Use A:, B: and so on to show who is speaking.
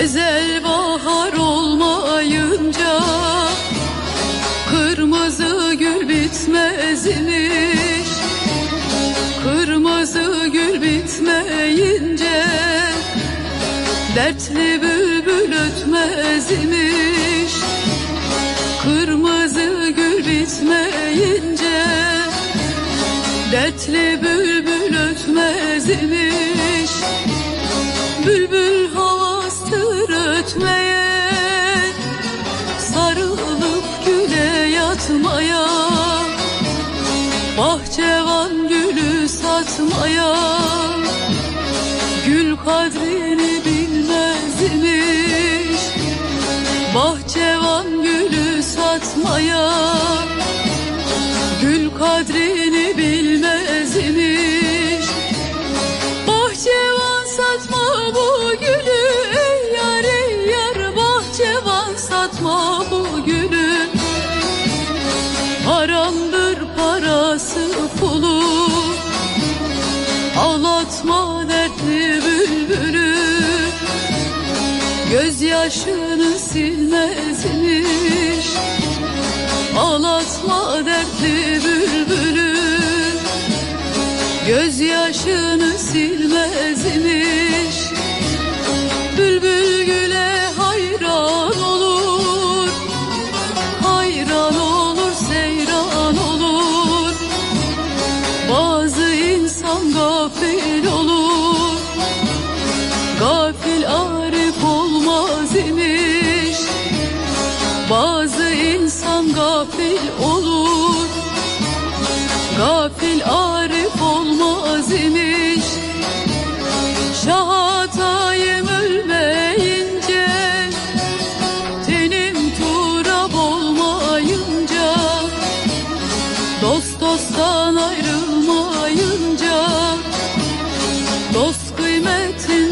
A: Ezel bahar olmayınca Kırmızı gül bitmezmiş. Kırmızı gül bitmeyince Dertli bülbül ötmezmiş. Kırmızı gül bitmeyince Dertli bülbül ötmezmiş. Bülbül ötmeye Sarılıp güle yatmaya Bahçevan gülü satmaya. Gül kadrini bilmez imiş Bahçevan gülü satmaya Gözyaşını silmezmiş. Ağlatma dertli bülbülü. Gözyaşını silmezmiş. Bülbül güle hayran olur. Hayran olur seyran olur. Bazı insan gafil olur Gafil arif olmaz imiş. Şah hatayım ölmeyince Tenim turab olmayınca Dost dosttan ayrılmayınca Dost kıymetin